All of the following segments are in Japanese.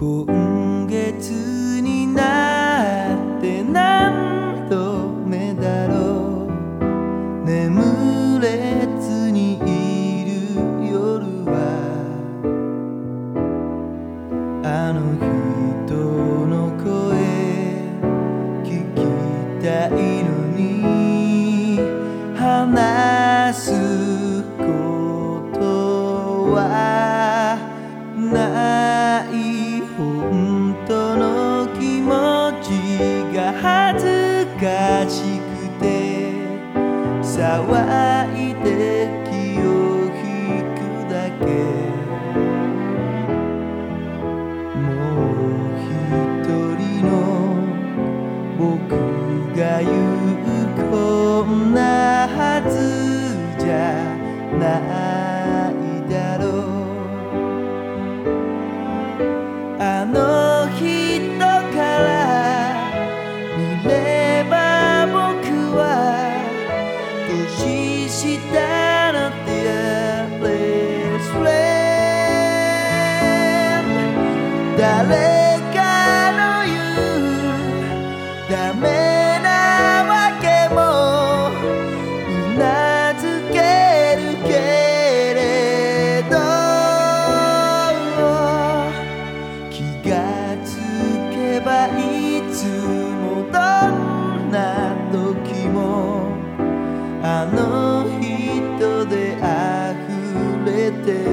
今月騒いで気を引くだけ。もう一人の僕が言うこんなはずじゃない。誰かの言う。ダメなわけもう。なずけるけれど気がつけばいつも day.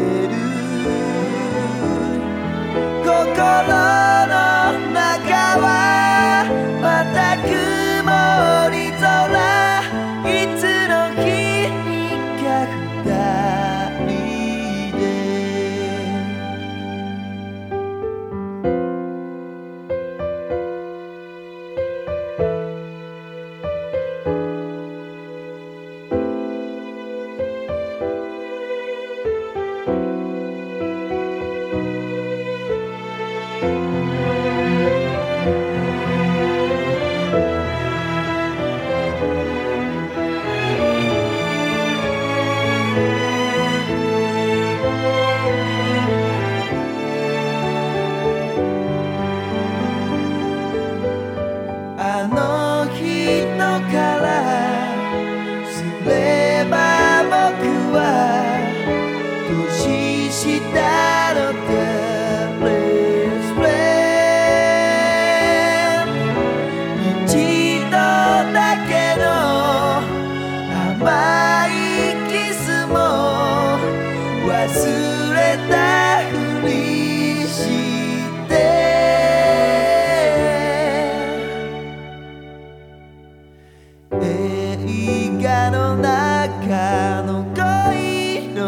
かの恋の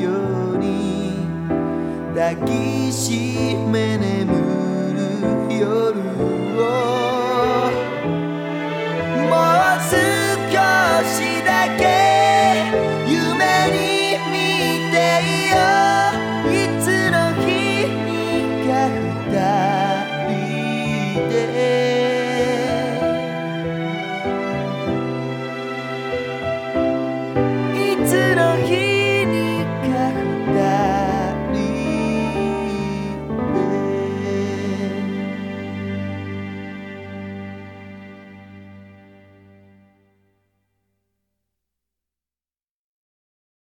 ように抱きしめ眠る夜をもう少しだけ夢に見てよいつの日にか二人で